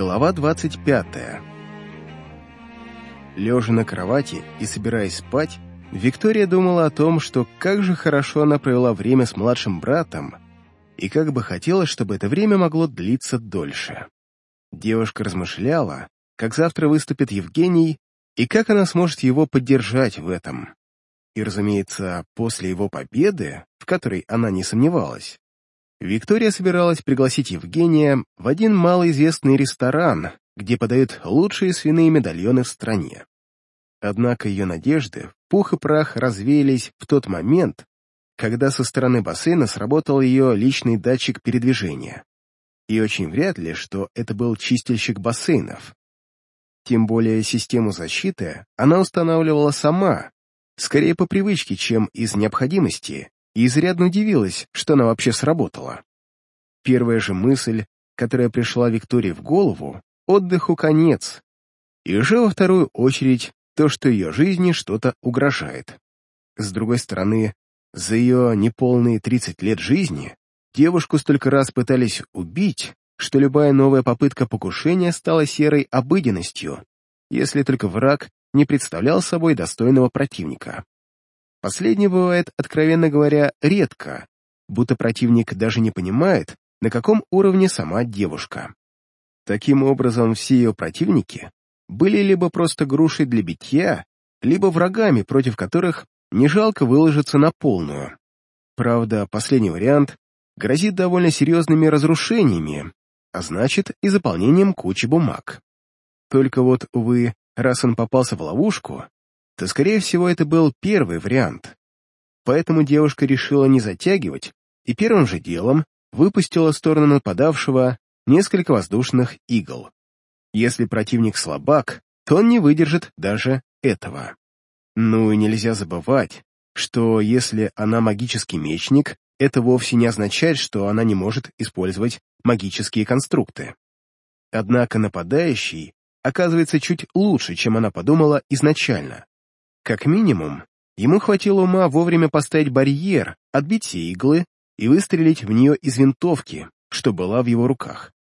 Глава 25. Лежа на кровати и собираясь спать, Виктория думала о том, что как же хорошо она провела время с младшим братом, и как бы хотела, чтобы это время могло длиться дольше. Девушка размышляла, как завтра выступит Евгений, и как она сможет его поддержать в этом. И, разумеется, после его победы, в которой она не сомневалась, Виктория собиралась пригласить Евгения в один малоизвестный ресторан, где подают лучшие свиные медальоны в стране. Однако ее надежды пух и прах развеялись в тот момент, когда со стороны бассейна сработал ее личный датчик передвижения. И очень вряд ли, что это был чистильщик бассейнов. Тем более систему защиты она устанавливала сама, скорее по привычке, чем из необходимости, и изрядно удивилась, что она вообще сработала. Первая же мысль, которая пришла Виктории в голову, отдыху конец, и уже во вторую очередь то, что ее жизни что-то угрожает. С другой стороны, за ее неполные 30 лет жизни девушку столько раз пытались убить, что любая новая попытка покушения стала серой обыденностью, если только враг не представлял собой достойного противника. Последнее бывает, откровенно говоря, редко, будто противник даже не понимает, на каком уровне сама девушка. Таким образом, все ее противники были либо просто грушей для битья, либо врагами, против которых не жалко выложиться на полную. Правда, последний вариант грозит довольно серьезными разрушениями, а значит и заполнением кучи бумаг. Только вот, увы, раз он попался в ловушку, то, скорее всего, это был первый вариант. Поэтому девушка решила не затягивать и первым же делом выпустила в сторону нападавшего несколько воздушных игл. Если противник слабак, то он не выдержит даже этого. Ну и нельзя забывать, что если она магический мечник, это вовсе не означает, что она не может использовать магические конструкты. Однако нападающий оказывается чуть лучше, чем она подумала изначально. Как минимум, ему хватило ума вовремя поставить барьер, отбить иглы и выстрелить в нее из винтовки, что была в его руках.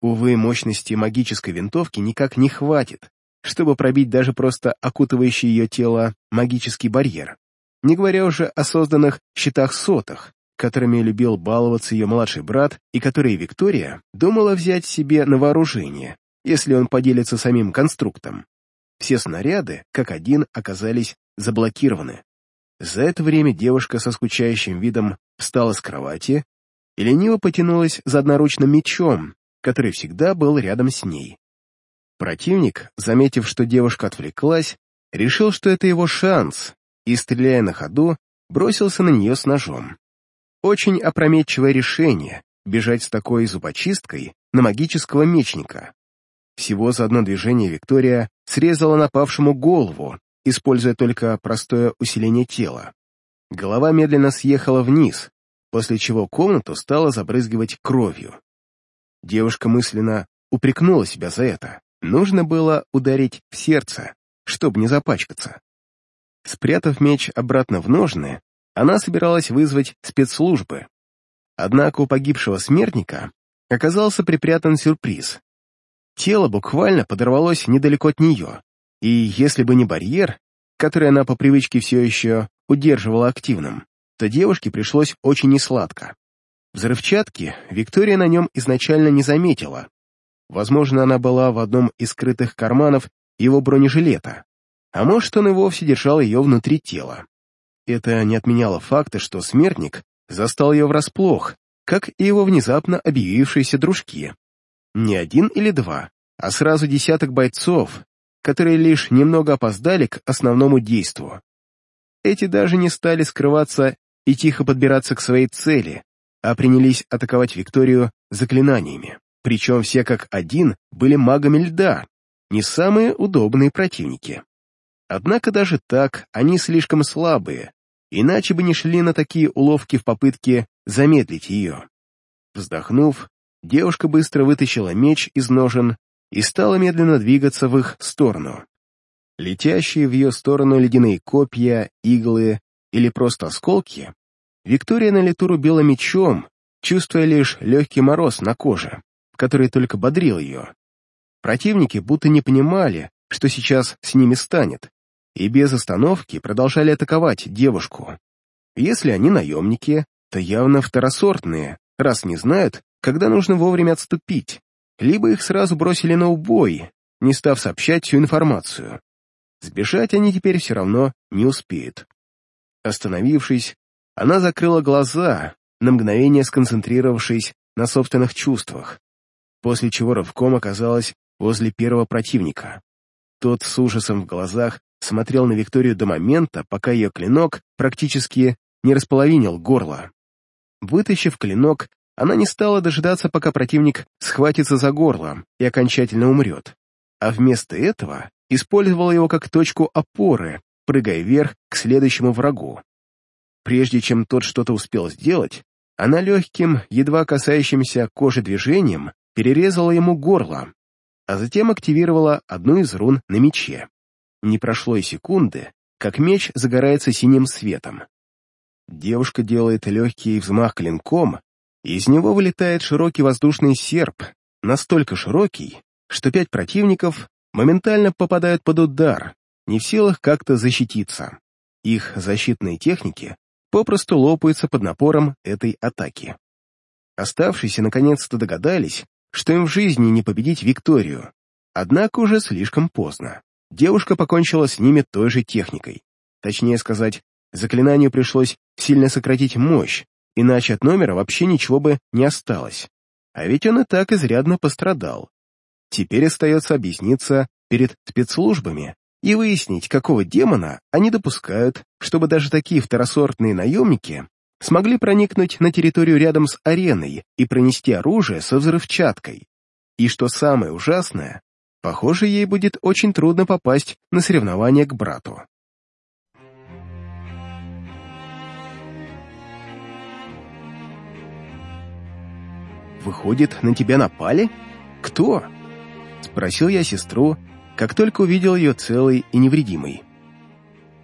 Увы, мощности магической винтовки никак не хватит, чтобы пробить даже просто окутывающий ее тело магический барьер, не говоря уже о созданных щитах-сотах, которыми любил баловаться ее младший брат и которые Виктория думала взять себе на вооружение, если он поделится самим конструктом. Все снаряды, как один, оказались заблокированы. За это время девушка со скучающим видом встала с кровати и лениво потянулась за одноручным мечом, который всегда был рядом с ней. Противник, заметив, что девушка отвлеклась, решил, что это его шанс, и, стреляя на ходу, бросился на нее с ножом. Очень опрометчивое решение — бежать с такой зубочисткой на магического мечника. Всего за одно движение Виктория срезала напавшему голову, используя только простое усиление тела. Голова медленно съехала вниз, после чего комнату стала забрызгивать кровью. Девушка мысленно упрекнула себя за это. Нужно было ударить в сердце, чтобы не запачкаться. Спрятав меч обратно в ножны, она собиралась вызвать спецслужбы. Однако у погибшего смертника оказался припрятан сюрприз. Тело буквально подорвалось недалеко от нее, и если бы не барьер, который она по привычке все еще удерживала активным, то девушке пришлось очень несладко. Взрывчатки Виктория на нем изначально не заметила. Возможно, она была в одном из скрытых карманов его бронежилета, а может, он и вовсе держал ее внутри тела. Это не отменяло факта, что смертник застал ее врасплох, как и его внезапно объявившиеся дружки. Не один или два, а сразу десяток бойцов, которые лишь немного опоздали к основному действу. Эти даже не стали скрываться и тихо подбираться к своей цели, а принялись атаковать Викторию заклинаниями. Причем все как один были магами льда, не самые удобные противники. Однако даже так они слишком слабые, иначе бы не шли на такие уловки в попытке замедлить ее. Вздохнув, Девушка быстро вытащила меч из ножен и стала медленно двигаться в их сторону. Летящие в ее сторону ледяные копья, иглы или просто осколки, Виктория на лету рубила мечом, чувствуя лишь легкий мороз на коже, который только бодрил ее, Противники будто не понимали, что сейчас с ними станет, и без остановки продолжали атаковать девушку. Если они наемники, то явно второсортные, раз не знают, когда нужно вовремя отступить, либо их сразу бросили на убой, не став сообщать всю информацию. Сбежать они теперь все равно не успеют. Остановившись, она закрыла глаза, на мгновение сконцентрировавшись на собственных чувствах, после чего рывком оказалась возле первого противника. Тот с ужасом в глазах смотрел на Викторию до момента, пока ее клинок практически не располовинил горло. Вытащив клинок, она не стала дожидаться, пока противник схватится за горло и окончательно умрет, а вместо этого использовала его как точку опоры, прыгая вверх к следующему врагу. Прежде чем тот что-то успел сделать, она легким, едва касающимся кожи движением перерезала ему горло, а затем активировала одну из рун на мече. Не прошло и секунды, как меч загорается синим светом. Девушка делает легкий взмах клинком, из него вылетает широкий воздушный серп, настолько широкий, что пять противников моментально попадают под удар, не в силах как-то защититься. Их защитные техники попросту лопаются под напором этой атаки. Оставшиеся наконец-то догадались, что им в жизни не победить Викторию. Однако уже слишком поздно. Девушка покончила с ними той же техникой. Точнее сказать, заклинанию пришлось сильно сократить мощь, иначе от номера вообще ничего бы не осталось. А ведь он и так изрядно пострадал. Теперь остается объясниться перед спецслужбами и выяснить, какого демона они допускают, чтобы даже такие второсортные наемники смогли проникнуть на территорию рядом с ареной и пронести оружие со взрывчаткой. И что самое ужасное, похоже, ей будет очень трудно попасть на соревнования к брату. «Выходит, на тебя напали? Кто?» — спросил я сестру, как только увидел ее целой и невредимой.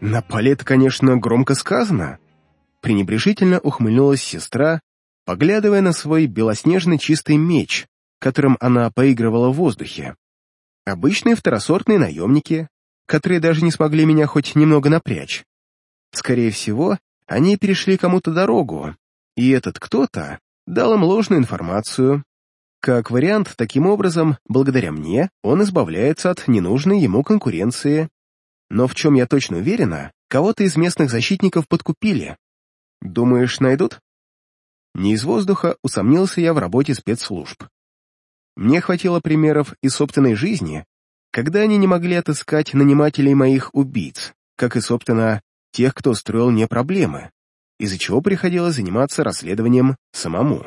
«Напали — это, конечно, громко сказано», — пренебрежительно ухмыльнулась сестра, поглядывая на свой белоснежный чистый меч, которым она поигрывала в воздухе. Обычные второсортные наемники, которые даже не смогли меня хоть немного напрячь. Скорее всего, они перешли кому-то дорогу, и этот кто-то дал им ложную информацию. Как вариант, таким образом, благодаря мне, он избавляется от ненужной ему конкуренции. Но в чем я точно уверена, кого-то из местных защитников подкупили. Думаешь, найдут? Не из воздуха усомнился я в работе спецслужб. Мне хватило примеров из собственной жизни, когда они не могли отыскать нанимателей моих убийц, как и, собственно, тех, кто строил мне проблемы из-за чего приходилось заниматься расследованием самому.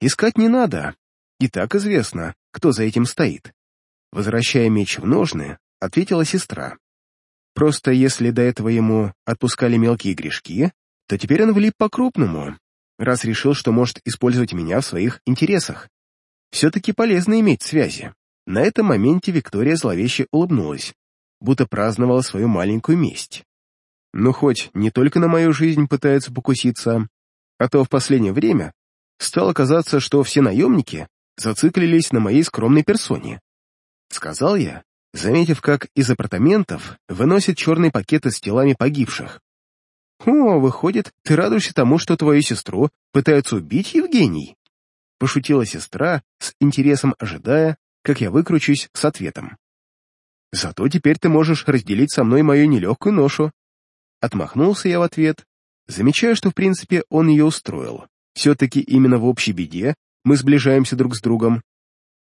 Искать не надо, и так известно, кто за этим стоит. Возвращая меч в ножны, ответила сестра. Просто если до этого ему отпускали мелкие грешки, то теперь он влип по-крупному, раз решил, что может использовать меня в своих интересах. Все-таки полезно иметь связи. На этом моменте Виктория зловеще улыбнулась, будто праздновала свою маленькую месть. Ну, хоть не только на мою жизнь пытаются покуситься, а то в последнее время стало казаться, что все наемники зациклились на моей скромной персоне. Сказал я, заметив, как из апартаментов выносят черные пакеты с телами погибших. «О, выходит, ты радуешься тому, что твою сестру пытаются убить, Евгений?» Пошутила сестра, с интересом ожидая, как я выкручусь с ответом. «Зато теперь ты можешь разделить со мной мою нелегкую ношу. Отмахнулся я в ответ, замечая, что в принципе он ее устроил. Все-таки именно в общей беде мы сближаемся друг с другом.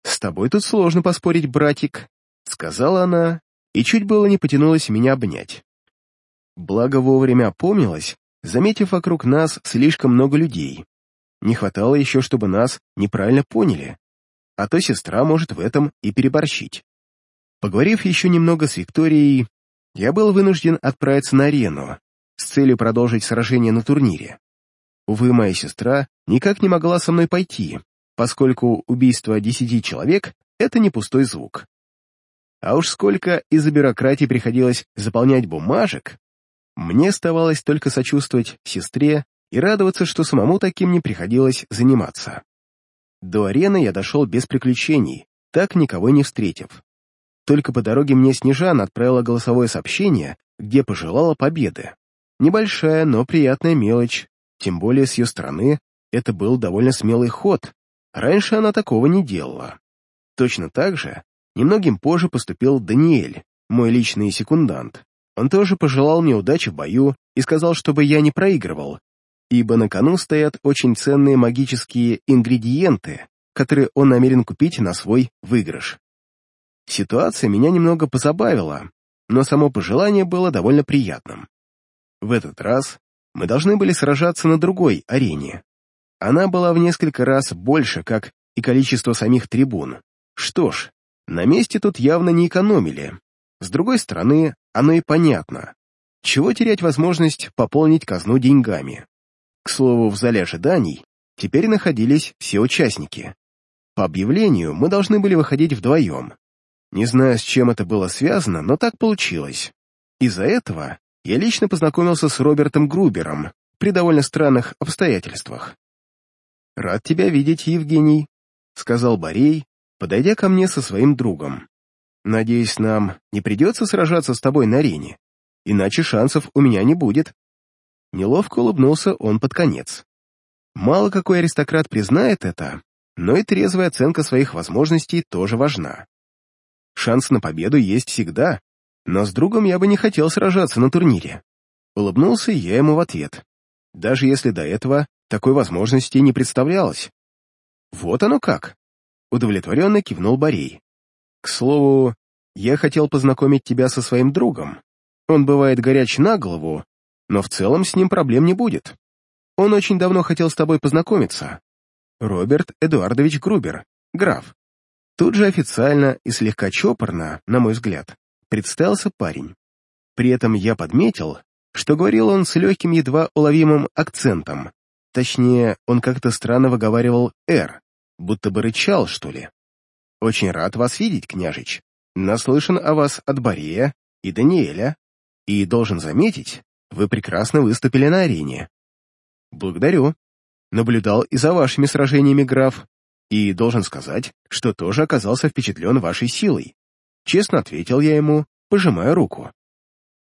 «С тобой тут сложно поспорить, братик», — сказала она, и чуть было не потянулась меня обнять. Благо вовремя опомнилась, заметив вокруг нас слишком много людей. Не хватало еще, чтобы нас неправильно поняли, а то сестра может в этом и переборщить. Поговорив еще немного с Викторией, я был вынужден отправиться на арену с целью продолжить сражение на турнире. Увы, моя сестра никак не могла со мной пойти, поскольку убийство десяти человек — это не пустой звук. А уж сколько из-за бюрократии приходилось заполнять бумажек, мне оставалось только сочувствовать сестре и радоваться, что самому таким не приходилось заниматься. До арены я дошел без приключений, так никого не встретив. Только по дороге мне Снежана отправила голосовое сообщение, где пожелала победы. Небольшая, но приятная мелочь, тем более с ее стороны это был довольно смелый ход. Раньше она такого не делала. Точно так же немногим позже поступил Даниэль, мой личный секундант. Он тоже пожелал мне удачи в бою и сказал, чтобы я не проигрывал, ибо на кону стоят очень ценные магические ингредиенты, которые он намерен купить на свой выигрыш. Ситуация меня немного позабавила, но само пожелание было довольно приятным. В этот раз мы должны были сражаться на другой арене. Она была в несколько раз больше, как и количество самих трибун. Что ж, на месте тут явно не экономили. С другой стороны, оно и понятно. Чего терять возможность пополнить казну деньгами? К слову, в зале ожиданий теперь находились все участники. По объявлению мы должны были выходить вдвоем. Не знаю, с чем это было связано, но так получилось. Из-за этого я лично познакомился с Робертом Грубером при довольно странных обстоятельствах. «Рад тебя видеть, Евгений», — сказал Борей, подойдя ко мне со своим другом. «Надеюсь, нам не придется сражаться с тобой на арене, иначе шансов у меня не будет». Неловко улыбнулся он под конец. Мало какой аристократ признает это, но и трезвая оценка своих возможностей тоже важна. Шанс на победу есть всегда, но с другом я бы не хотел сражаться на турнире. Улыбнулся я ему в ответ, даже если до этого такой возможности не представлялось. Вот оно как. Удовлетворенно кивнул Борей. К слову, я хотел познакомить тебя со своим другом. Он бывает горяч на голову, но в целом с ним проблем не будет. Он очень давно хотел с тобой познакомиться. Роберт Эдуардович Грубер, граф. Тут же официально и слегка чопорно, на мой взгляд, представился парень. При этом я подметил, что говорил он с легким едва уловимым акцентом. Точнее, он как-то странно выговаривал «р», будто бы рычал, что ли. «Очень рад вас видеть, княжич. Наслышан о вас от Борея и Даниэля. И должен заметить, вы прекрасно выступили на арене. Благодарю. Наблюдал и за вашими сражениями, граф, и должен сказать, что тоже оказался впечатлен вашей силой. Честно ответил я ему, пожимая руку.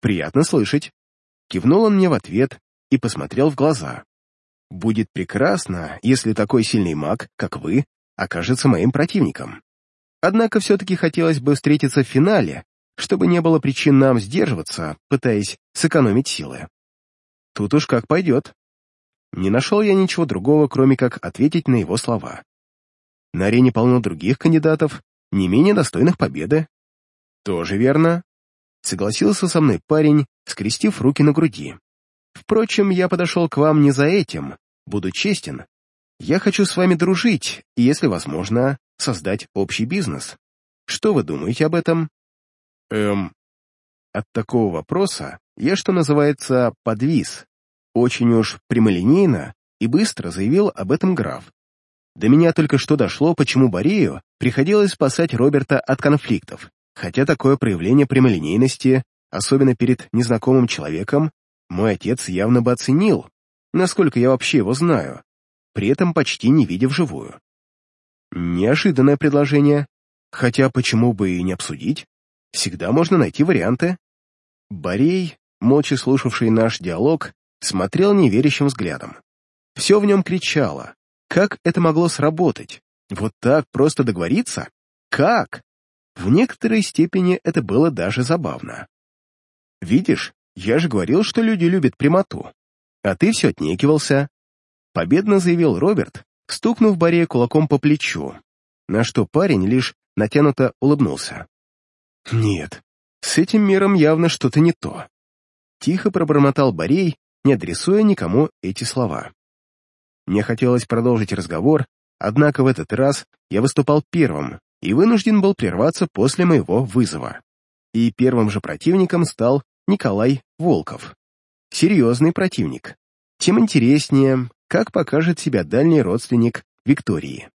Приятно слышать. Кивнул он мне в ответ и посмотрел в глаза. Будет прекрасно, если такой сильный маг, как вы, окажется моим противником. Однако все-таки хотелось бы встретиться в финале, чтобы не было причин нам сдерживаться, пытаясь сэкономить силы. Тут уж как пойдет. Не нашел я ничего другого, кроме как ответить на его слова. На арене полно других кандидатов, не менее достойных победы. Тоже верно. Согласился со мной парень, скрестив руки на груди. Впрочем, я подошел к вам не за этим, буду честен. Я хочу с вами дружить и, если возможно, создать общий бизнес. Что вы думаете об этом? Эм... От такого вопроса я, что называется, подвис. Очень уж прямолинейно и быстро заявил об этом граф. До меня только что дошло, почему Борею приходилось спасать Роберта от конфликтов, хотя такое проявление прямолинейности, особенно перед незнакомым человеком, мой отец явно бы оценил, насколько я вообще его знаю, при этом почти не видя вживую. Неожиданное предложение, хотя почему бы и не обсудить? Всегда можно найти варианты. Борей, молча слушавший наш диалог, смотрел неверящим взглядом. Все в нем кричало. Как это могло сработать? Вот так просто договориться? Как? В некоторой степени это было даже забавно. Видишь, я же говорил, что люди любят прямоту. А ты все отнекивался. Победно заявил Роберт, стукнув Борей кулаком по плечу, на что парень лишь натянуто улыбнулся. Нет, с этим миром явно что-то не то. Тихо пробормотал Борей, не адресуя никому эти слова. Мне хотелось продолжить разговор, однако в этот раз я выступал первым и вынужден был прерваться после моего вызова. И первым же противником стал Николай Волков. Серьезный противник. Тем интереснее, как покажет себя дальний родственник Виктории.